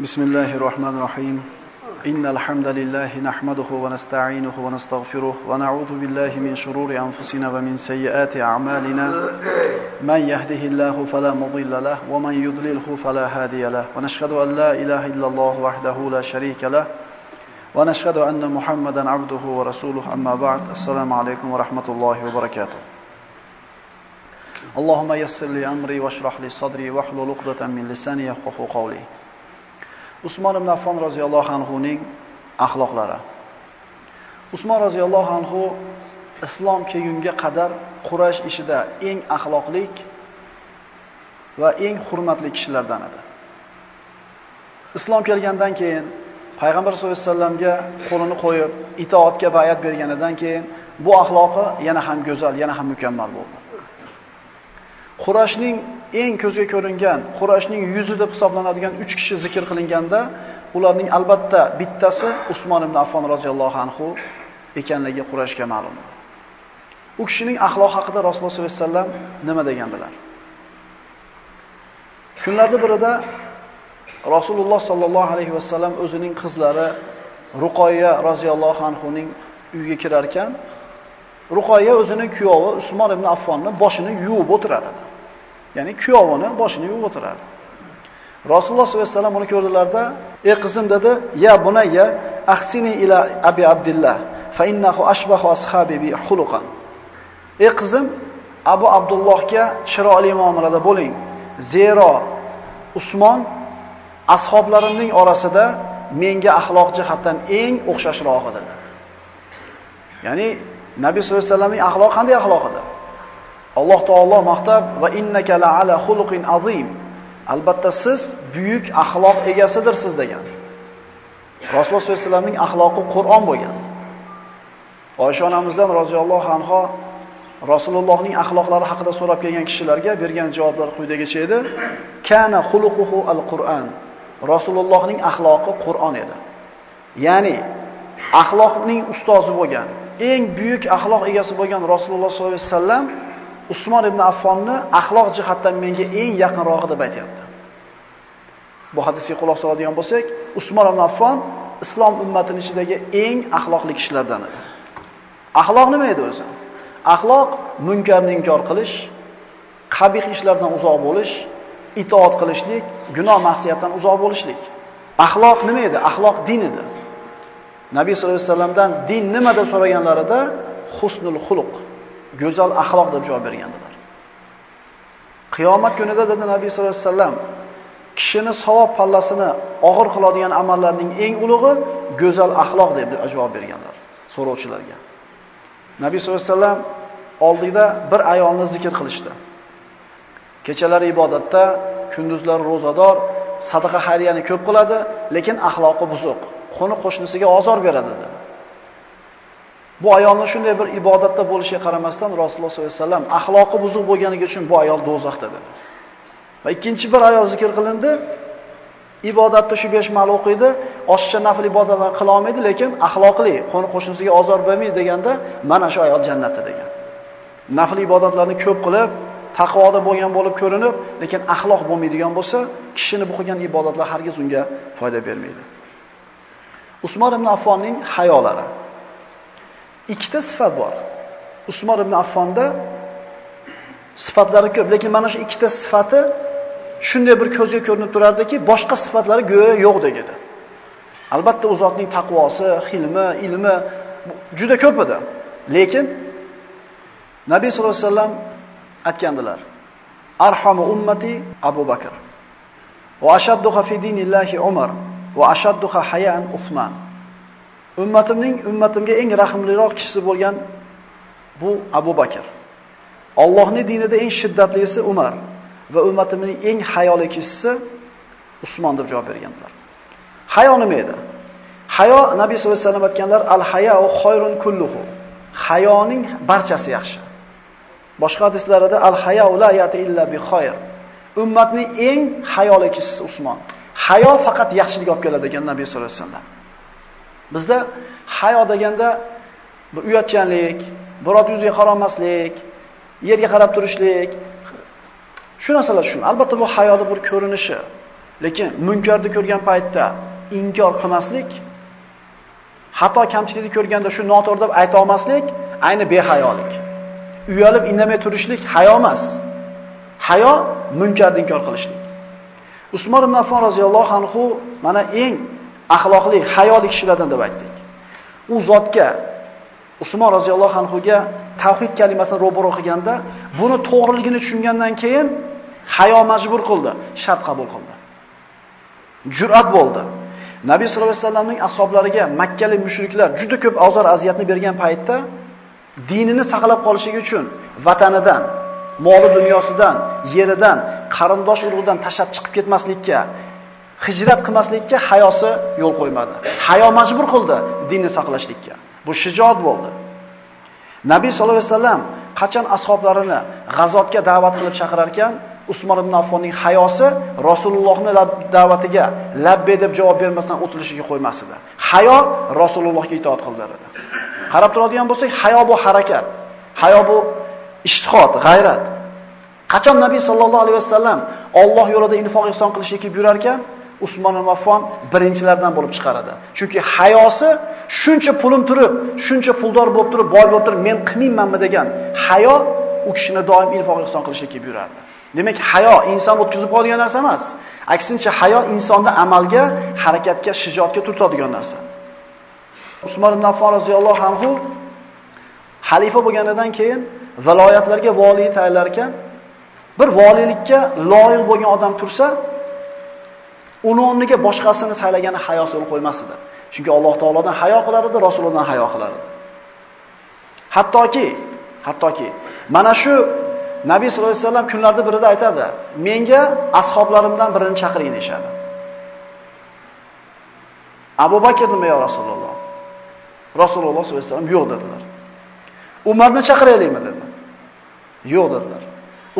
بسم الله الرحمن الرحيم. إن الحمد لله نحمده ونستعينه ونستغفره ونعوذ بالله من شرور أنفسنا ومن سيئات أعمالنا. من يهده الله فلا مضل له ومن يضلله فلا هادي له. ونشهد أن لا إله إلا الله وحده لا شريك له. ونشهد أن محمدا عبده ورسوله. أما بعد السلام عليكم ورحمة الله وبركاته. اللهم يسر لي أمري واشرح لي صدري واحلل عقدة من لساني يفقهوا قولي. Usmon ibn Affon roziyallohu anhuning axloqlari. Usmon roziyallohu anhu islom kelgunga qadar Quraysh ishida eng axloqlik va eng hurmatli kishilardan edi. Islom kelgandan keyin payg'ambar sollallohu alayhi vasallamga qo'lini qo'yib itoatga bayat berganidan keyin bu axloqi yana ham go'zal, yana ham mukammal bo'ldi. Qurashning eng ko'zga ko'ringan, Qurashning yuzi deb hisoblanadigan 3 kishi zikr qilinganda, ularning albatta bittasi Usmon ibn Affon roziyallohu anhu ekanligi Qurashga ma'lum. U kishining axloq haqida Rasululloh sollallohu alayhi vasallam nima degandilar? Kunlarda birida Rasululloh sollallohu alayhi vasallam o'zining qizlari Ruqoyya roziyallohu anhu ning uyiga kirar ekan, Ruqoya o'zining kuyovi Usmon ibn Affonni boshini yuvib o'tirar edi. Ya'ni kuyovini boshini yuvib o'tirardi. Rasululloh sollallohu alayhi vasallam uni ko'rdilarda, "Ey qizim" dedi, "Ya bunayya, ahsini ila Abi Abdullah, fa innahu ashbahu ashabi bi xuluqan." Ey qizim, Abu Abdullohga chiroyli muomalada bo'ling. Zero Usmon ashoblarimning orasida menga axloq jihatdan eng o'xshashrog'i dedi. Ya'ni Nabiy sollallohu alayhi vasallamning axloqi qanday axloq edi? Alloh taolo maqtab va innaka la'ala xuluqin azim. Albatta siz buyuk axloq egasidirsiz degan. Rasululloh sollallohu alayhi vasallamning axloqi Qur'on bo'lgan. Oysha onamizdan roziyallohu anha Rasulullohning axloqlari haqida so'rab kelgan kishilarga bergan javoblar quyidagicha edi. Kana xuluquhu al-Qur'an. Rasulullohning axloqi Qur'on edi. Ya'ni axloqning ustozi bo'lgan, eng buyuk axloq egasi bo'lgan Rasululloh sollallohu alayhi vasallam Usmon ibn Affonni axloq jihatdan menga eng yaqinrog'i deb aytayapti. Bu hadisga quloq soladigan bo'lsak, Usmon ibn Affon islom ummatining ichidagi eng axloqli kishilardan edi. Axloq nima edi o'zi? Axloq munkarni inkor qilish, qabih ishlardan uzoq bo'lish, itoat qilishlik, gunoh ma'siyatdan uzoq bo'lishlik. Axloq nima edi? Axloq din edi. Nabiy sollallohu alayhi vasallamdan din nima deb so'raganlarida husnul xuluq, go'zal axloq deb javob bergandilar. Qiyomat kunida dedi Nabiy sollallohu alayhi vasallam, kishini savob pallasini og'ir qiladigan amallarning eng ulug'i go'zal axloq deb javob berganlar so'rovchilarga. Nabiy sollallohu alayhi vasallam oldida bir ayolni zikr qilishdi. Kechalari ibodatda, kunduzlari ro'zador, sadaqa xayriyani ko'p qiladi, lekin axloqi buzuq. Qo'ni qo'shnisiga ozor beradi dedi. Bu ayolni shunday bir ibodatda bo'lishiga qaramasdan Rasululloh sollallohu alayhi vasallam axloqi buzuq bo'lganligi uchun bu ayol do'zaxda dedi. Va ikkinchi bir ayol zikr qilindi. Ibodatda shu 5 mal o'qiydi, oshcha nafl ibodatlar qila olmaydi, lekin axloqli, qo'ni qo'shnisiga ozor bermaydi deganda mana shu ayol jannatda degan. Nafl ibodatlarni ko'p qilib, taqvoda bo'lgan bo'lib ko'rinib, lekin axloq bo'lmaydigan bo'lsa, kishini bu qilgan ibodatlar hargiz unga foyda bermaydi. Usmon ibn Affonning hayolari. Ikkita sifat bor. Usmon ibn Affonda sifatlari ko'p, lekin mana shu ikkita sifati shunday bir ko'zga ko'rinib turardiki, boshqa sifatlari go'yo yo'q edi. Albatta u zotning taqvosi, hilmi, ilmi juda ko'p edi. Lekin Nabiy sollallohu alayhi vasallam aytgandilar. Arhamu ummati Abu Bakr. Va ashadduha fi dinillahi Umar va ashadduha hayan Uthman. Ummatimning ummatimga eng rahimliroq kishisi bo'lgan bu Abu Bakr. Allohning dinida eng shiddatlisi Umar va ummatimning eng hayoli kishisi Usmon deb javob berganlar. Hayo nima edi? Hayo Nabiy sollallohu alayhi vasallam aytganlar al-haya'u khayrun kulluhu. Hayoning barchasi yaxshi. Boshqa hadislarida al-haya'u la yati illa bi khayr. Ummatning eng hayoli kishisi Usmon. Hayo faqat yaxshilik olib keladi degan Nabiy sollallohu alayhi vasallam. Bizda hayo deganda bir uyatchanlik, birot yuziga qaramaslik, yerga qarab turishlik, Shu narsalar shun. Albatta bu hayotda bir ko'rinishi. Lekin munkarni ko'rgan paytda inkor qilmaslik, xato kamchilikni ko'rganda shu noto'g'ri deb ayta olmaslik ayni behayolik. Uyalib indamay turishlik hayo emas. Hayo munkarni inkor qilishlik. Usmon ibn Affon roziyallohu anhu mana eng axloqli, hayoli kishilardan deb aytdik. U zotga Usmon roziyallohu anhuga tavhid kalimasini ro'baro qilganda, buni to'g'riligini tushungandan keyin hayo majbur qildi, shart qabul qildi. Jur'at bo'ldi. Nabiy sollallohu alayhi vasallamning ashablariga makkalik mushriklar juda ko'p azor aziyatni bergan paytda dinini saqlab qolishligi uchun vatanidan, moli dunyosidan, yeridan, qarindosh urug'idan tashlab chiqib ketmaslikka, hijrat qilmaslikka hayosi yo'l qo'ymadi. Hayo majbur qildi dinni saqlashlikka. Bu shijoat bo'ldi. Nabiy sollallohu alayhi vasallam qachon ashoblarini g'azotga da'vat qilib chaqirar ekan, Usmon ibn Affonning hayosi Rasulullohning da'vatiga labbe deb javob bermasdan o'tilishiga qo'ymas edi. Hayo Rasulullohga itoat qildiradi. Qarab turadigan bo'lsak, hayo bu harakat, hayo bu ishtihod, g'ayrat. Qachon Nabiy sallallohu alayhi vasallam Alloh yo'lida infoq ihson qilishga yurar ekan, Usmon ibn Affon birinchilardan bo'lib chiqaradi. Chunki hayosi shuncha pulim turib, shuncha puldor bo'lib turib, boy bo'lib turib, men qilmaymanmi degan hayo u kishini doim infoq ihson qilishga buyurardi. Demak, hayo inson o'tkazib qoladigan narsa emas. Aksincha, hayo insonni amalga, harakatga, shijoatga turtadigan narsa. Usmon ibn Affon roziyallohu anhu xalifa bo'lganidan keyin viloyatlarga vali tayinlar ekan, bir valilikka loyiq bo'lgan odam tursa, uni o'rniga boshqasini saylagani hayosini yo'l qo'ymas edi. Chunki Alloh taolodan hayo qilar edi, Rasulullohdan hayo qilar edi. Hattoki, hattoki mana shu Nabiy sollallohu alayhi vasallam kunlarda birida aytadi: "Menga ashoblarimdan birini chaqiring" deshadi. Abu Bakr nima yo Rasululloh? Rasululloh sollallohu alayhi vasallam yo'q dedilar. Umarni chaqiraylikmi dedi. Yo'q dedilar.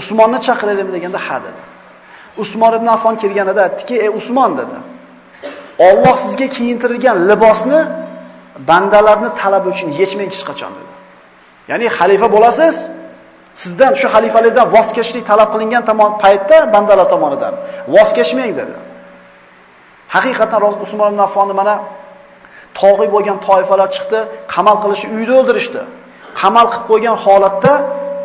Usmonni chaqiraylim deganda ha dedi. Usmon ibn Affon kelganida aytdiki, "Ey Usmon" dedi. Alloh sizga kiyintirilgan libosni bandalarni talabi uchun yechmang hech qachon dedi. Ya'ni xalifa bo'lasiz, sizdan shu xalifalikdan voz kechishlik talab qilingan tomon paytda bandalar tomonidan voz kechmang dedi. Haqiqatan Usmon ibn Affonni mana tog'i bo'lgan toifalar chiqdi, qamal qilishi uyda o'ldirishdi. Qamal qilib qo'ygan holatda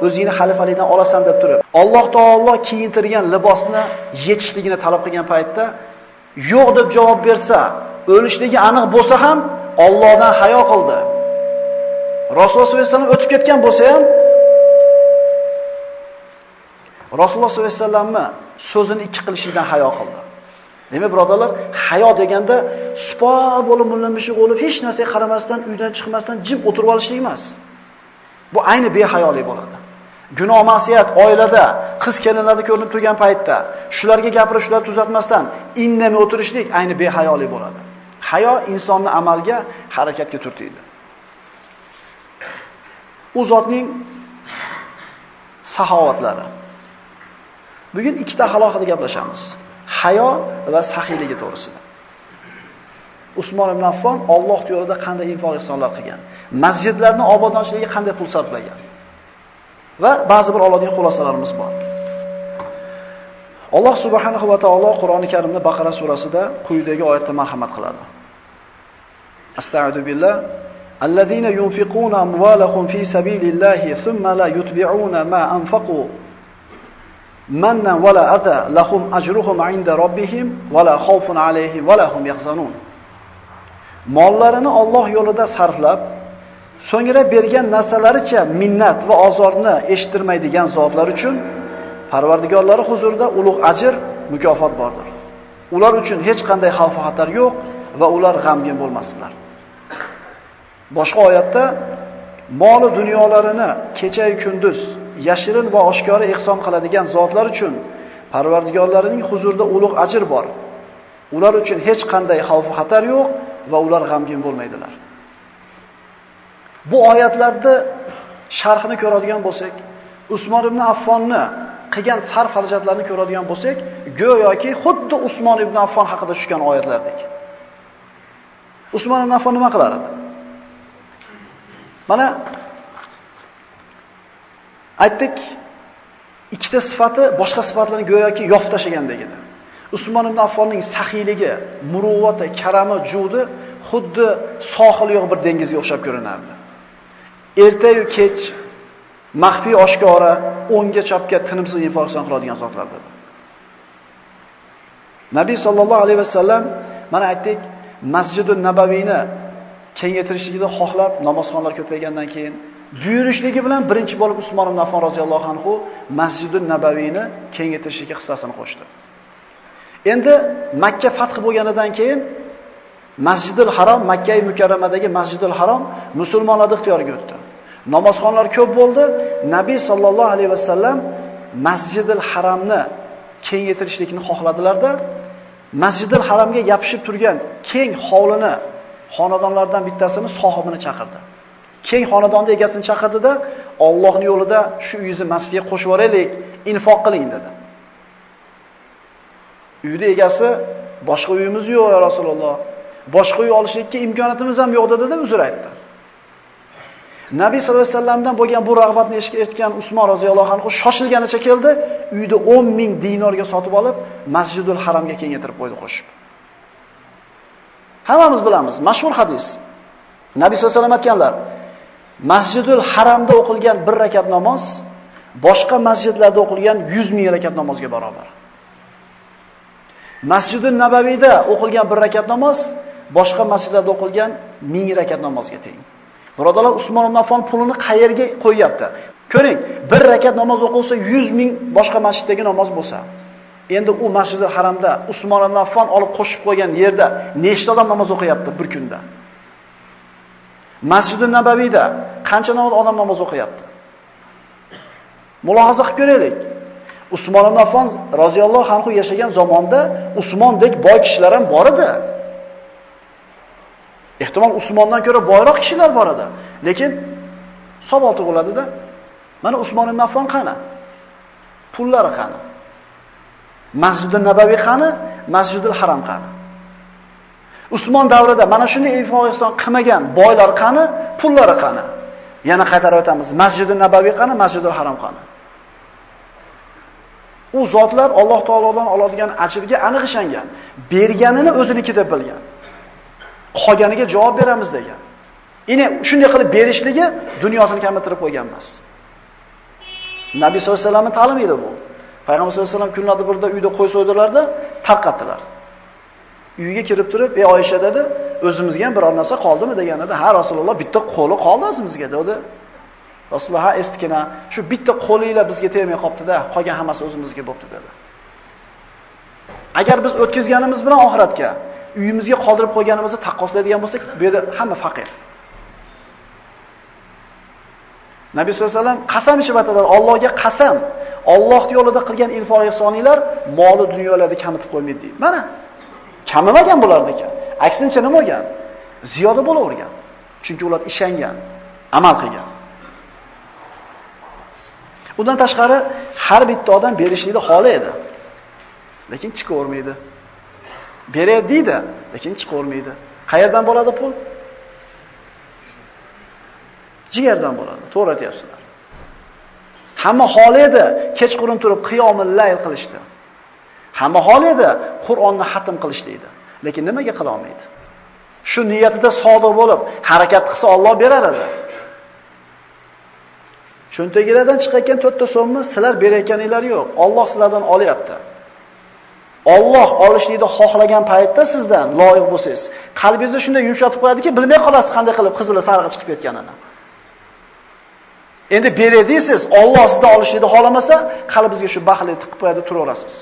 o'zingni xalifalikdan olasan deb turib, Alloh taolo kiyintirgan libosni yetishligini talab qilgan paytda yo'q deb javob bersa, o'lishligi aniq bo'lsa ham Allohdan hayo qildi. Rasululloh sollallohu alayhi vasallam o'tib ketgan bo'lsa ham Rasululloh sollallohu alayhi vasallamni so'zini ikki qilishlikdan hayo qildi. Demak, birodarlar, hayo deganda supo bo'lib, mullamishib bo'lib, hech narsaga qaramasdan, uydan chiqmasdan jim o'tirib olishlik emas. Bu ayni behayolik bo'ladi. Gunoh ma'siyat oilada, qiz kelinlarda ko'rinib turgan paytda shularga gapirib, shularni tuzatmasdan indamay o'tirishlik ayni behayolik bo'ladi. Hayo insonni amalga, harakatga turtiydi. U zotning saxovatlari. Bugun ikkita alohida gaplashamiz. Hayo va saxiyligi to'g'risida. Usmon ibn Affon Alloh yo'lida qanday infoq ihsonlar qilgan, masjidlarni obodonchiligiga qanday pul sarflagan va ba'zi bir oladigan xulosalarimiz bor. Alloh subhanahu va taolo Qur'oni Karimda Baqara surasida quyidagi oyatda marhamat qiladi. Astagfiru billah الذين ينفقون أموالهم في سبيل الله ثم لا يتبعون ما أنفقوا منا ولا أذى لهم أجرهم عند ربهم ولا خوف عليهم ولا هم يحزنون mollarini Alloh yo'lida sarflab so'ngra bergan narsalaricha minnat va ozorni eshittirmaydigan zotlar uchun Parvardigorlari huzurida ulug' ajr, mukofot bordir. Ular uchun hech qanday xavf xatar yo'q va ular g'amgin bo'lmasinlar. Boshqa oyatda moli dunyolarini kecha-yu kunduz yashirin va oshkora ihson qiladigan zotlar uchun Parvardigorlarining huzurida ulug' ajr bor. Ular uchun hech qanday xavf xatar yo'q va ular g'amgin bo'lmaydilar. Bu oyatlarda sharhini ko'radigan bo'lsak, Usmon ibn Affonni qilgan sarf xarajatlarini ko'radigan bo'lsak, go'yoki xuddi Usmon ibn Affon haqida tushgan oyatlardek. Usmon ibn Affon nima qilar edi? Mana aytdik, ikkita sifati boshqa sifatlarni go'yoki yo'q tashagandek edi. Usmon ibn Affonning saxiyligi, muruvvati, karami, judi xuddi sohili yo'q bir dengizga o'xshab ko'rinardi. Ertayu kech maxfiy oshkora, o'ngga chapga tinimsiz infoq qiladigan zotlar dedi. Nabiy sallallohu alayhi vasallam mana aytdik, Masjidun Nabaviyni kengaytirishligini xohlab namozxonlar ko'paygandan keyin buyurishligi bilan birinchi bo'lib Usmon ibn Affon roziyallohu anhu Masjidun Nabaviyni kengaytirishga hissasini qo'shdi. Endi Makka fath bo'lganidan keyin Masjidul Harom, Makka mukarramadagi Masjidul Harom musulmonlar ixtiyoriga o'tdi. Namozxonlar ko'p bo'ldi. Nabiy sallallohu alayhi vasallam Masjidil Haramni kengaytirishlikni xohladilarda, Masjidil Haramga yopishib turgan keng hovlini xonadonlardan bittasini sohibini chaqirdi. Keng xonadonda egasini chaqirdida, Allohning yo'lida shu uyingizni masjidga qo'shib yuboraylik, infoq qiling dedi. Uyda egasi boshqa uyimiz yo'q ya Rasululloh. Boshqa uy olishlikka imkoniyatimiz ham yo'q dedi, uzr aytdi. Nabiy sallallohu alayhi vasallamdan bo'lgan bu rag'batni eshitgan Usmon roziyallohu anhu shoshilganicha keldi, uyni 10 ming dinorga sotib olib, Masjidul Haramga kengaytirib qo'ydi qo'shib. Hammamiz bilamiz, mashhur hadis. Nabiy sallallohu alayhi vasallam aytganlar: Masjidul Haramda o'qilgan bir rakat namoz boshqa masjidlarda o'qilgan 100 ming rakat namozga barobar. Masjidul Nabaviyda o'qilgan bir rakat namoz boshqa masjidlarda o'qilgan 1000 rakat namozga teng. Birodalar, Usmon ibn Affon pulini qayerga qo'yyapti? Ko'ring, bir rakat namoz o'qilsa 100 ming boshqa masjiddagi namoz bo'lsa, endi u Masjidul Haramda Usmon ibn Affon olib qo'shib qo'ygan yerda nechta odam namoz o'qiyapti bir kunda? Masjidul Nabaviyda qancha odam namoz o'qiyapti? Mulohaza qilib ko'raylik. Usmon ibn Affon roziyallohu anhu yashagan zamonda Usmondek boy kishilar ham bor edi. Ehtimol Usmondan ko'ra boyroq kishilar bor edi. Lekin savol tug'iladi-da. Mana Usmon ibn Affon qani? Pullari qani? Masjidul Nabaviy qani? Masjidul Haram qani? Usmon davrida mana shunday info-ihson qilmagan boylar qani? Pullari qani? Yana qaytarib o'tamiz. Masjidul Nabaviy qani? Masjidul Haram qani? U zotlar Alloh taolodan oladigan ajrga aniq ishongan. Berganini o'ziniki deb bilgan. Qolganiga javob beramiz degan. Ini shunday qilib berishligi dunyosini kamaytirib qo'ygan emas. Nabiy sollallohu alayhi vasallamning ta'limi edi bu. Payg'ambar sollallohu alayhi vasallam kunlarda birda uyda qo'y so'ydilarda tarqatdilar. Uyga kirib turib, "Ey Oyisha" dedi, "O'zimizga ham biror narsa qoldimi?" deganida, "Ha, Rasululloh, bitta qo'li qoldi o'zimizga" dedi. Rasululloh, "Ha, estikina, shu bitta qo'linglar bizga tegmay qopti-da, qolgan hammasi o'zimizga bo'pti" dedi. Agar biz o'tkazganimiz bilan oxiratga uyimizga qoldirib qo'yganimizni taqqoslaydigan bo'lsak, bu yerda hamma faqir. Nabiy sollallohu alayhi vasallam qasam ichib aytadilar, Allohga qasam, Alloh yo'lida qilgan infoq ihsoninglar moli dunyolarda kamitib qo'ymaydi deydi. Mana kamimagan bulardiki. Aksincha nima bo'lgan? Ziyoda bo'lavergan. Chunki ular ishangan, amal qilgan. Undan tashqari har bitta odam berishlikni xohlaydi. edi. Lekin chiqavermaydi. Beradi deydi, lekin chiqavermaydi. Qayerdan bo'ladi pul? Jigardan bo'ladi. To'g'ri aytyapsizlar. Hamma holi edi kechqurun turib qiyomul layl qilishdi. Hamma holi edi Qur'onni xatm qilishdi. Lekin nimaga qila olmaydi? Shu niyatida sodiq bo'lib, harakat qilsa Alloh berar edi. Cho'ntagilardan chiqayotgan 4 ta so'mni sizlar berayotganinglar yo'q. Alloh sizlardan olyapti. Alloh olishlikni xohlagan paytda sizdan loyiq bo'lsangiz, qalbingizni shunday yumshatib qo'yadiki, bilmay qolasiz qanday qilib qizili sarg'i chiqib ketganini. Endi beray Alloh sizdan olishlikni xolamasa, qalbingizga shu baxtli tiqib qo'yadi, turaverasiz.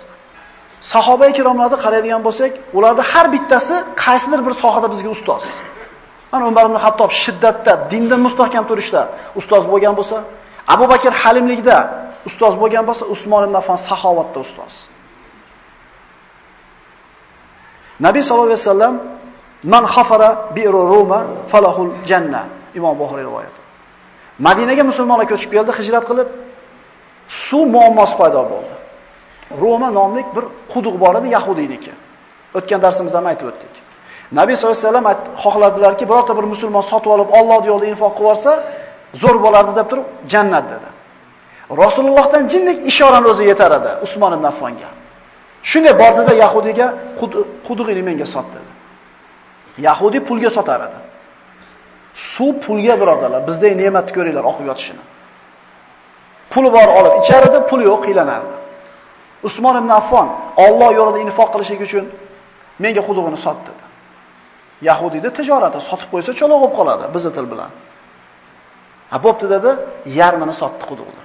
Sahoba ikromlarni qaraydigan bo'lsak, ularning har bittasi qaysidir bir sohada bizga ustoz. Mana Umar ibn Hattob shiddatda, dinda mustahkam turishda ustoz bo'lgan bo'lsa, Abu Bakr halimlikda ustoz bo'lgan bo'lsa, Usmon ibn Affon saxovatda ustoz. Nabiy sallallohu alayhi vasallam man xafara bi'ru Roma falahul janna. Imom Buxoriy rivoyati. Madinaga musulmonlar ko'chib keldi, hijrat qilib, suv muammosi paydo bo'ldi. Roma nomli bir quduq bor edi yahudiyniki. O'tgan darsimizda ham aytib o'tdik. Nabiy sollallohu alayhi vasallam xohladilarki, birorta bir musulmon sotib olib Alloh yo'lida infoq qilib olsa, zo'r bo'ladi deb turib, jannat dedi. Rasulullohdan jinnik ishorani o'zi yetar edi Usmon ibn Affonga. Shunday bordida Yahudiga qudug'ini menga sot dedi. Yahudi pulga sotar edi. Suv pulga birodarlar, bizdek ne'matni ko'ringlar oqib yotishini. Puli bor olib icharida, puli yo'q qiylanardi. Usmon ibn Affon Alloh yo'lida infoq qilishlik uchun menga qudug'ini sot dedi. Yahudiyda tijorati sotib qo'ysa cho'loq bo'lib qoladi bizning til bilan. Ha bo'pti dedi, yarmini sotdi quduqni.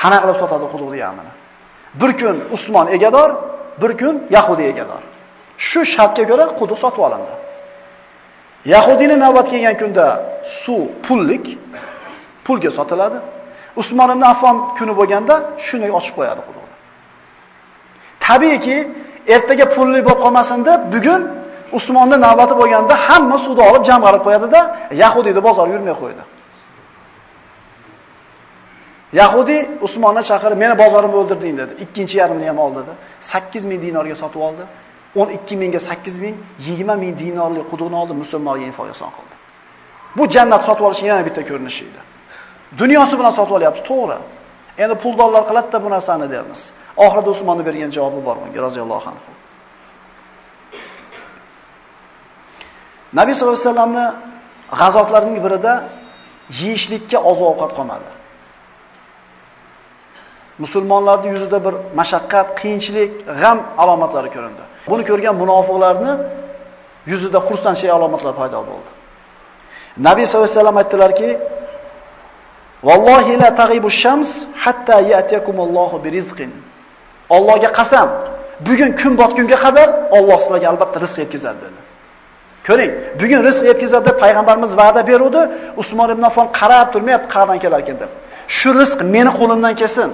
Qana qilib sotadi quduqni yarmini? Bir kun Usmon egador, bir kun Yahudi egador. Shu shartga ko'ra quduq sotib olindi. Yahudiyni navbat kelgan kunda suv pullik, pulga sotiladi. Usmon ibn Affon kuni bo'lganda shuni ochib qo'yadi quduqni. Tabiiyki, ertaga pulli bo'lib qolmasin deb bugun Usmonning navbati bo'lganda hamma suvni olib jamg'arib qo'yadi-da, Yahudiyni bozor yurmay qo'ydi. Yahudi Usmonni chaqirib, "Meni bozorimni o'ldirding" dedi. Ikkinchi yarmini ham oldi dedi. 8 ming dinorga sotib oldi. 12 mingga 8 ming, 20 ming dinorlik quduqni oldi, musulmonlarga info qildi. Bu jannat sotib olishning yana bitta ko'rinishi edi. Dunyosi bilan sotib olyapti, to'g'ri. Endi pul dollar qiladi-da bu narsani dermiz. Oxirida Usmonni bergan javobi bor bunga, roziyallohu anhu. Nabiy sollallohu alayhi vasallamni g'azovatlarining birida yeyishlikka oziq-ovqat qolmadi. Musulmonlarning yuzida bir mashaqqat, qiyinchilik, g'am alomatlari ko'rindi. Buni ko'rgan munofiqlarni yuzida xursandchilik alomatlari paydo bo'ldi. Nabiy sollallohu alayhi vasallam aytdilarki: "Vallohi la taghibu shams hatta ya'tiyakumullohu birizqin." Allohga qasam, bugun kun botgunga qadar Alloh sizlarga albatta rizq yetkazadi dedi. Ko'ring, bugun rizq yetkazadi deb payg'ambarimiz va'da beruvdi, Usmon ibn Affon qarab turmayapti, qayerdan kelar ekan deb. Shu rizq meni qo'limdan kelsin.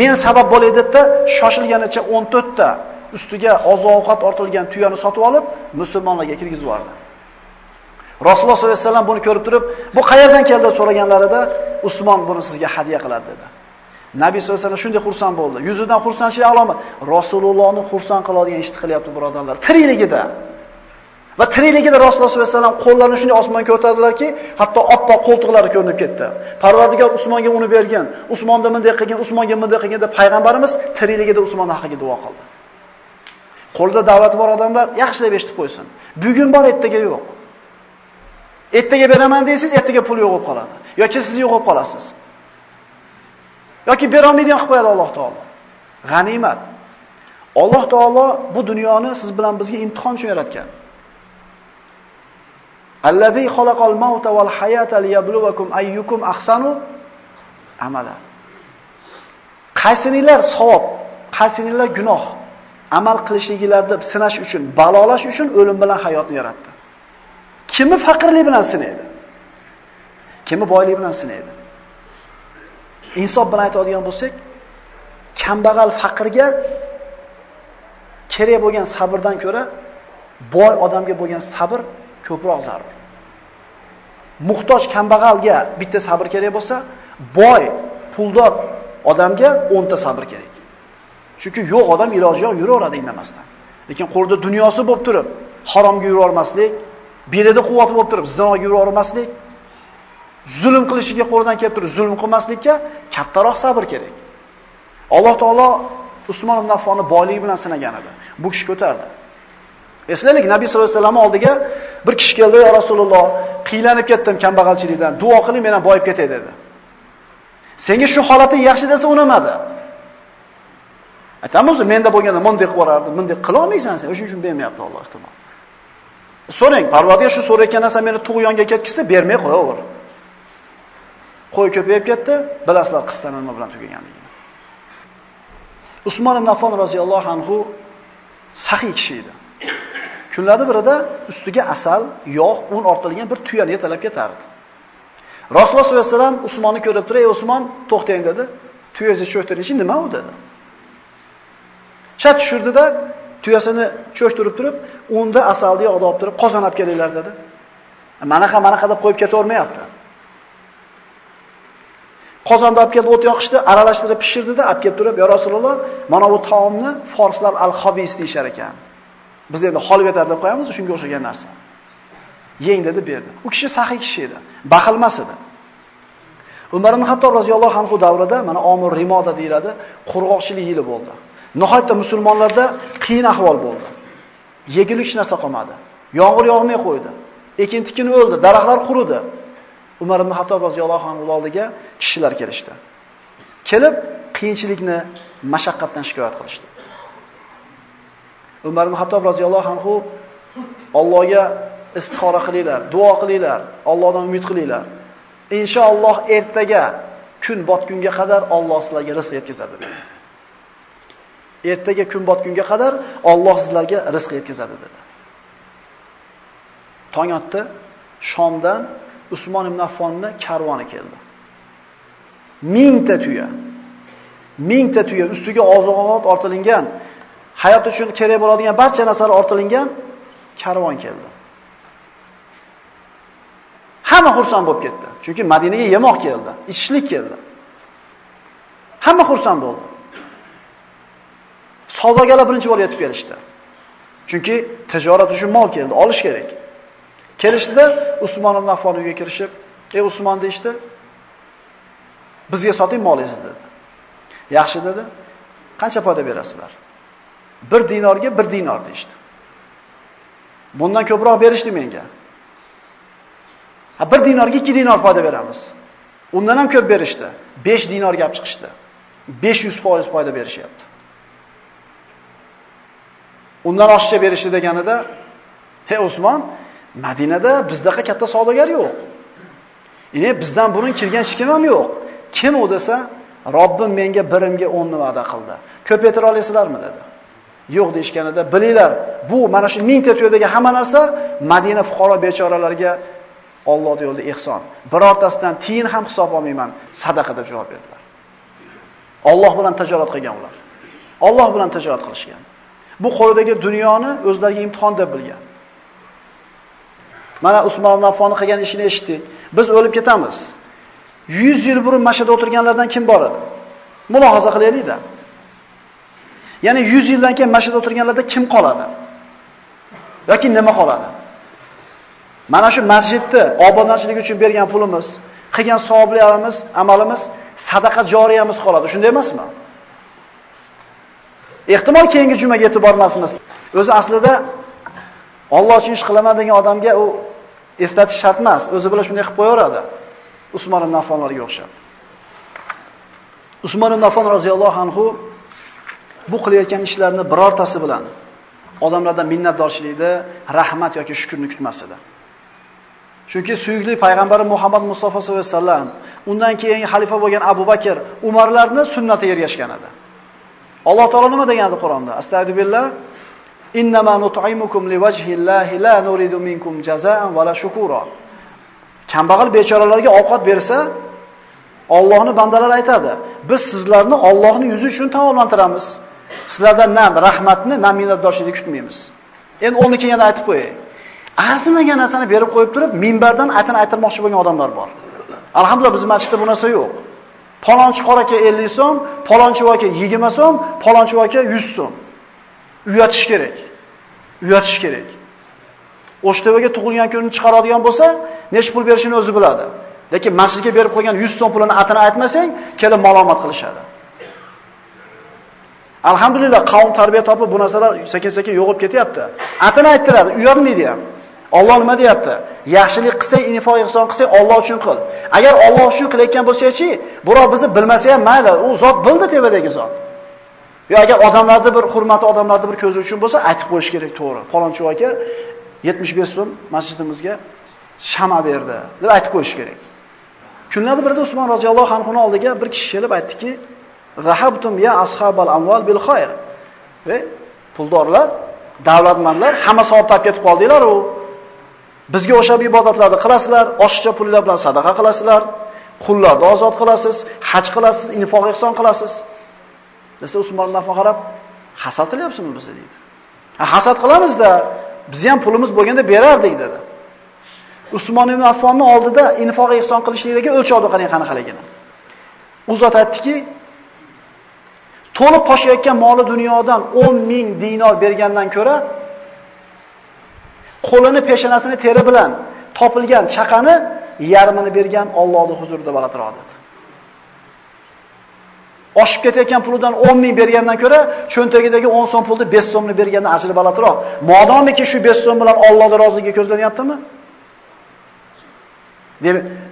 Men sabab bo'lay debda shoshilganicha 14 ta ustiga oziq-ovqat ortilgan tuyani sotib olib, musulmonlarga kirgizib yubordi. Rasululloh sollallohu alayhi vasallam buni ko'rib turib, "Bu qayerdan keldi?" so'raganlarida, "Usmon buni sizga hadya qiladi" dedi. Nabiy sollallohu alayhi vasallam shunday xursand bo'ldi. Yuzidan xursandchilik alomat. Rasulullohni xursand qiladigan ishni qilyapti birodarlar. Tirikligida. Va tirikligida Rasululloh sollallohu alayhi vasallam qo'llarini shunday osmonga ko'tardilarki, hatto oppoq qo'ltiqlari ko'rinib ketdi. Parvardigor Usmonga uni bergan, Usmonda bunday qilgan, Usmonga bunday qilgan deb payg'ambarimiz tirikligida Usmon haqiga duo qildi. Qo'lda da'vat bor odamlar yaxshilab eshitib qo'ysin. Bugun bor, ertaga yo'q. Ertaga beraman deysiz, ertaga pul yo'q bo'lib qoladi. yoki siz yo'q bo'lib qolasiz. yoki bera olmaydigan qilib qo'yadi Alloh taolo. G'animat. Alloh taolo bu dunyoni siz bilan bizga imtihon uchun yaratgan. Allazi xalaqal mauta val hayata liyabluwakum ayyukum ahsanu amala. Qaysininglar savob, qaysininglar gunoh amal qilishligilarda sinash uchun, balolash uchun o'lim bilan hayotni yaratdi. Kimni faqirlik bilan sinaydi? Kimni boylik bilan sinaydi? Insof bilan aytadigan bo'lsak, kambag'al faqirga kerak bo'lgan sabrdan ko'ra boy odamga bo'lgan sabr ko'proq zarur. Muhtoj kambag'alga bitta sabr kerak bo'lsa, boy, puldor odamga 10 ta sabr kerak. Chunki yo'q odam iloji yo'q yuraveradi indamasdan. Lekin qo'lida dunyosi bo'lib turib, haromga yuravermaslik, belida quvvati bo'lib turib, zinoga yuravermaslik, zulm qilishiga qo'lidan kelib turib, zulm qilmaslikka kattaroq sabr kerak. Alloh taolo Usmon ibn Affonni boyligi bilan sinagan edi. Bu kishi ko'tardi. Eslaylik, Nabiy sollallohu alayhi vasallam oldiga bir kishi keldi, "Ya Rasululloh, qiylanib ketdim kambag'alchilikdan. Duo qiling, men ham boyib ketay" dedi. Senga shu holating yaxshi desa unamadi. Aytamiz, menda bo'lganda bunday qilib yuborardim, bunday qila olmaysan sen, o'shuning uchun bermayapti Alloh ehtimol. So'rang, Parvardigor shu so'rayotgan narsa meni tug'yonga ketkizsa, bermay qo'yaver. Qo'y ko'payib ketdi, bilasizlar qistan nima bilan tugaganligini. Usmon ibn Affon roziyallohu anhu saxiy kishi edi. Kunlarning birida ustiga asal, yog', un ortilgan bir tuyani yetalab ketardi. Rasululloh sollallohu alayhi vasallam Usmonni ko'rib turib, "Ey Usmon, to'xtang" dedi. Tuyangizni cho'ktiringiz, nima u dedi. Chat tushirdida tuyasini cho'ktirib turib, unda asalni yog'da olib turib, qozon olib kelinglar dedi. Manaqa manaqa deb qo'yib ketavermayapti. Qozonda olib kelib o't yoqishdi, aralashtirib pishirdida olib kelib turib, "Ya Rasululloh, mana bu taomni forslar al-xabis deyshar ekan. Biz endi xolvetar deb qo'yamiz, shunga o'xshagan narsa." Yeng dedi, berdi. U kishi saxiy kishi edi, baxilmas edi. Umar ibn Hattob roziyallohu anhu davrida mana Omir Rimoda deyiladi, qurg'oqchilik yili bo'ldi. Nihoyatda musulmonlarda qiyin ahvol bo'ldi. Yegulik hech narsa qolmadi. Yomg'ir yog'may qo'ydi. Ekin-tikin o'ldi, daraxtlar quridi. Umar ibn Hattob roziyallohu anhu oldiga kishilar kelishdi. Kelib qiyinchilikni, mashaqqatdan shikoyat qilishdi. Umar ibn Hattob roziyallohu anhu Allohga istixora qilinglar, duo qilinglar, Allohdan umid qilinglar. Inshaalloh ertaga kun botgunga qadar Alloh sizlarga rizq yetkazadi dedi. Ertaga kun botgunga qadar Alloh sizlarga rizq yetkazadi dedi. Tong otdi, Shomdan Usmon ibn Affonni karvoni keldi. Mingta tuya. Mingta tuya ustiga oziq-ovqat ortilingan, hayot uchun kerak bo'ladigan barcha narsalar ortilingan karvon keldi. Hamma xursand bo'lib ketdi. Chunki Madinaga yemoq keldi, ichishlik keldi. Hamma xursand bo'ldi. Savdogarlar birinchi bo'lib yetib kelishdi. Chunki tijorat uchun mol keldi, olish kerak. Kelishdida Usmon ibn Affon uyga kirishib, "Ey Usmon" deyshti. "Bizga soting molingizni" dedi. "Yaxshi" dedi. "Qancha foyda berasizlar?" "1 dinorga 1 dinor" deyshti. Bundan ko'proq berishdi menga. Ha 1 dinorga 2 dinor foyda beramiz. Undan ham ko'p berishdi. 5 dinor gap chiqishdi. 500% foyda berishyapti. Undan oshiqcha berishdi deganida, "He Usmon, Madinada bizdaqa katta savdogar yo'q. Ya'ni bizdan burun kirgan hech kim ham yo'q. Kim u desa, Robbim menga birimga 10 ni va'da qildi. Ko'paytira olasizlarmi?" dedi. Yo'q deyishganida, bilinglar, bu mana shu mingta to'ydagi hamma narsa Madina fuqaro bechoralarga Alloh yo'lida ihson. Birortasidan tiyin ham hisob olmayman, sadaqada javob berdilar. Alloh bilan tijorat qilgan ular. Alloh bilan tijorat qilishgan. Bu qo'lidagi dunyoni o'zlariga imtihon deb bilgan. Mana Usmon ibn Affonni qilgan ishini eshitdik. Biz o'lib ketamiz. 100 yil burun mashada o'tirganlardan kim bor edi? Mulohaza qilaylik-da. Ya'ni 100 yildan keyin mashhad o'tirganlarda kim qoladi? yoki nima qoladi? Mana shu masjidni obodonchilik uchun bergan pulimiz, qilgan savoblarimiz, amalimiz, sadaqa joriyamiz qoladi. Shunday emasmi? Ehtimol keyingi jumaga yetib bormasmiz. O'zi aslida Alloh uchun ish qilaman degan odamga u eslatish shart emas. O'zi bilan shunday qilib qo'yaveradi. Usmon ibn Affonlarga o'xshab. Usmon ibn Affon roziyallohu anhu bu qilayotgan ishlarini birortasi bilan odamlardan minnatdorchilikni, rahmat yoki shukrni kutmas edi. Chunki suyukli payg'ambari Muhammad Mustafa sollallohu alayhi vasallam, undan keyingi xalifa bo'lgan Abu Bakr, Umarlarni sunnatiga ergashgan edi. Alloh taolo nima degandi Qur'onda? Astagfirullah Innama nut'imukum liwajhillahi la nuridu minkum jazaan wala shukura. Kambag'al bechoralarga ovqat bersa, Allohni bandalari aytadi, biz sizlarni Allohning yuzi uchun taomlantiramiz. Sizlardan nam rahmatni, nam minnatdorchilikni kutmaymiz. Endi o'rni keyin yana aytib qo'yay. Arzimagan narsani berib qo'yib turib, minbardan aytini aytirmoqchi bo'lgan odamlar bor. Alhamdulillah bizning masjidda bu narsa yo'q. Palonchi qor aka 50 so'm, palonchi aka 20 so'm, palonchi aka 100 so'm. Uyatish kerak. Uyatish kerak. O'shtevaga tug'ilgan kunini chiqaradigan bo'lsa, nech pul berishini o'zi biladi. Lekin masjidga berib qo'ygan 100 so'm pulini atini aytmasang, kelib malomat qilishadi. Alhamdulillah qavm tarbiya topib bu narsalar sekin-sekin yo'qib ketyapti. Atini aytdilar, uyalmaydi ham. Alloh nima deyapti? Yaxshilik qilsang, infoq ihson qilsang, Alloh uchun qil. Agar Alloh uchun qilayotgan bo'lsa-chi, biroq bizni bilmasa ham mayli, u zot bildi tebadagi zot. Yo agar odamlarni bir hurmati odamlarni bir ko'zi uchun bo'lsa, aytib qo'yish kerak, to'g'ri. Falonchi aka 75 so'm masjidimizga shama berdi deb aytib qo'yish kerak. Kunlarda birida Usmon roziyallohu anhu oldiga bir kishi kelib aytdiki, "Zahabtum ya ashabal amwal bil khayr." Ve puldorlar, davlatmanlar hamma savob ketib qoldinglar u. Bizga o'sha ibodatlarni qilasizlar, oshiqcha pullar bilan sadaqa qilasizlar, qullarni ozod qilasiz, haj qilasiz, infoq ihson qilasiz. Desa Usmon ibn Affon qarab, hasad qilyapsizmi bizni deydi. Ha hasad qilamiz-da, biz ham pulimiz bo'lganda berardik dedi. Usmon ibn Affonning oldida infoq ihson qilishlikdagi o'lchovni qarang qanaqaligini. U zot aytdiki, to'lib toshayotgan moli dunyodan 10 ming dinor bergandan ko'ra qo'lini peshonasini teri bilan topilgan chaqani yarmini bergan Allohning huzurida balandroq dedi. Oshib ketayotgan pulidan 10 ming bergandan ko'ra, cho'ntagidagi 10 so'm pulni 5 so'mni bergandan ajri balandroq. Modomiki shu 5 so'm bilan Allohning roziligiga ko'zlanyaptimi?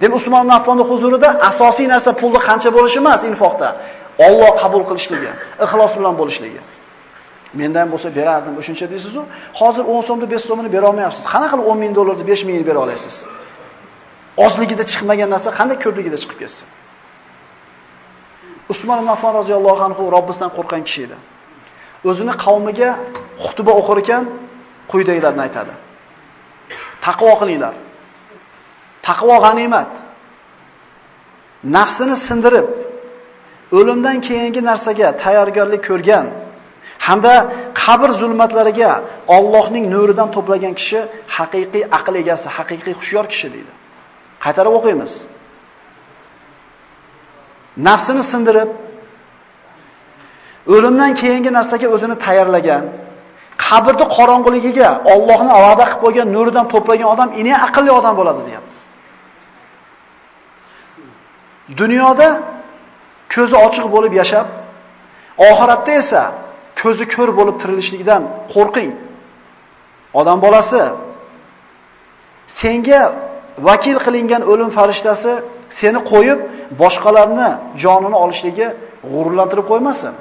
Demak, Usmon ibn Affonning huzurida asosiy narsa pulni qancha bo'lishi emas infoqda. Alloh qabul qilishligi, ixlos bilan bo'lishligi. Mendan bo'lsa berardim, o'shuncha deysiz-ku. Hozir 10 so'mni 5 so'mini bera olmayapsiz. Qana qilib 10 ming dollarni 5 mingni bera olasiz? Ozligida chiqmagan narsa qanday ko'pligida chiqib ketsin? Usmon ibn Affon roziyallohu anhu Robbisidan qo'rqgan kishi edi. O'zini qavmiga xutba o'qir ekan, quyidagilarni aytadi. Taqvo qilinglar. Taqvo g'animat. Nafsini sindirib, o'limdan keyingi narsaga tayyorgarlik ko'rgan hamda qabr zulmatlariga Allohning nuridan to'plagan kishi haqiqiy aql egasi, haqiqiy xushyor kishi deydi. Qaytarib o'qiymiz. Nafsini sindirib, o'limdan keyingi narsaga o'zini tayyorlagan, qabrni qorong'uligiga Allohning va'da qilib qo'ygan nuridan to'plagan odam ine aqlli odam bo'ladi deyapti. Dunyoda ko'zi ochiq bo'lib yashab, oxiratda esa ko'zi ko'r bo'lib tirilishlikdan qo'rqing. Odam bolasi senga vakil qilingan o'lim farishtasi seni qo'yib boshqalarni jonini olishligi g'ururlantirib qo'ymasin.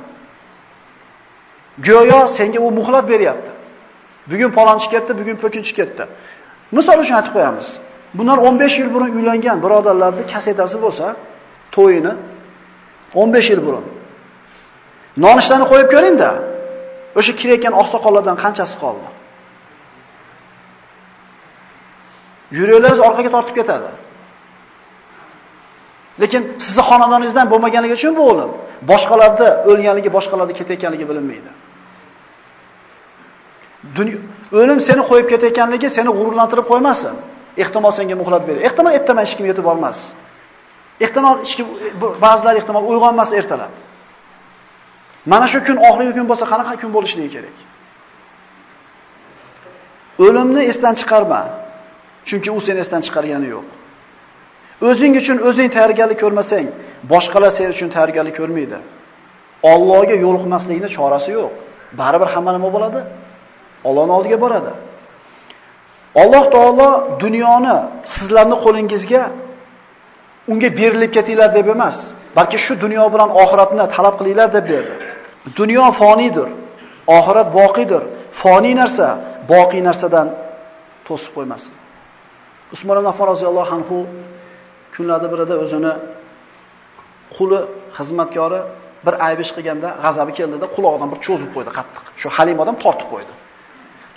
Go'yo senga u muhlat beryapti. Bugun palonchi ketdi, bugun po'kinchi ketdi. Misol uchun aytib qo'yamiz. Bunlar 15 yil burun uylangan birodarlarning kasetasi bo'lsa, to'yini 15 yil burun. Nonushtani qo'yib ko'ring-da. O'sha kirayotgan oqsoqollardan qanchasi qoldi? Yuraklaringiz orqaga tortib ketadi. Lekin sizni xonadoningizdan bo'lmaganligi uchun bu o'lim. Boshqalarda o'lganligi, boshqalarda ketayotganligi bilinmaydi. Dunyo o'lim seni qo'yib ketayotganligi seni g'ururlantirib qo'ymasin. Ehtimol senga muhlat beradi. Ehtimol ertaman hech kim yetib bormas. Ehtimol ichki ba'zilar ehtimol uyg'onmas ertalab. Mana shu kun oxirgi kun bo'lsa qanaqa kun bo'lishligi kerak? O'limni esdan chiqarma. Chunki u seni esdan chiqargani yo'q. O'zing uchun o'zing tayyorgarlik ko'rmasang, boshqalar sen uchun tayyorgarlik ko'rmaydi. Allohga yo'liqmaslikni chorasi yo'q. Baribir hamma nima bo'ladi? Allohning oldiga boradi. Alloh taolo dunyoni sizlarning qo'lingizga unga berilib ketinglar deb emas, balki shu dunyo bilan oxiratni talab qilinglar deb berdi. Dunyo foniydir, oxirat boqidir. Foniy narsa boqiy narsadan to'sib qo'ymasin. Usmon ibn Affon roziyallohu anhu kunlarda birida o'zini quli, xizmatkori bir ayb ish qilganda g'azabi keldida quloqdan bir cho'zib qo'ydi qattiq. Shu halim odam tortib qo'ydi.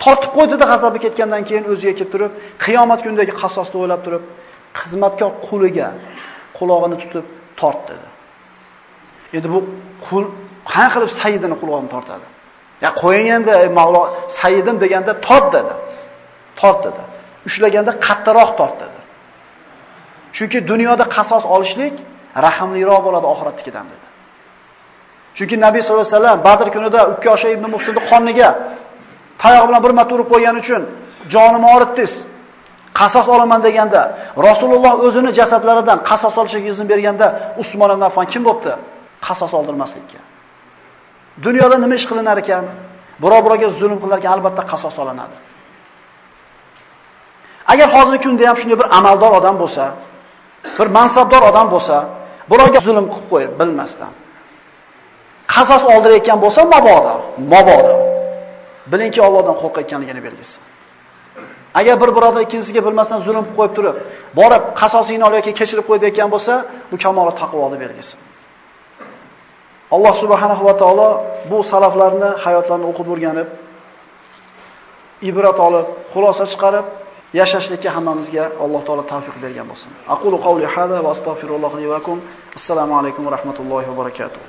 Tortib qo'ydida g'azabi ketgandan keyin o'ziga kelib turib, qiyomat kunidagi qasosni o'ylab turib, xizmatkor quliga qulog'ini tutib tort dedi. Endi bu qul qanday qilib sayidini qulog'ini tortadi? Ya qo'ying endi Mavlo Sayyidim deganda tort dedi. Tort dedi. Ushlaganda qattiqroq tort dedi. Chunki dunyoda qasos olishlik rahimliroq bo'ladi oxiratdagidan dedi. Chunki Nabiy sollallohu alayhi vasallam Badr kunida Ukkosha ibn Muhsinni qoniga tayoq bilan bir marta urib qo'ygani uchun jonimni og'ritdingiz. Qasos olaman deganda Rasululloh o'zini jasadlaridan qasos olishga izn berganda Usmon ibn Affon kim bo'pti? Qasos oldirmaslikka. Dunyoda nima ish qilinar ekan? Birov-birovga zulm qilar ekan, albatta qasos olinadi. Agar hozirgi kunda ham shunday bir amaldor odam bo'lsa, bir mansabdor odam bo'lsa, birovga zulm qilib qo'yib bilmasdan qasos oldirayotgan bo'lsa, mabodo, mabodo. Bilingki Allohdan qo'rqayotganligini belgisi. Agar bir birodar ikkinchisiga bilmasdan zulm qilib qo'yib turib, borib qasosingni ol yoki kechirib qo'yayotgan bo'lsa, bu kamolat taqvoning belgisi. Alloh subhanahu va taolo bu salaflarni hayotlarini o'qib o'rganib, ibrat olib, xulosa chiqarib, yashashlikka hammamizga Alloh taolo tavfiq bergan bo'lsin. Aqulu qawli hada va astagfirullohi va lakum. Assalomu alaykum va rahmatullohi va barakatuh.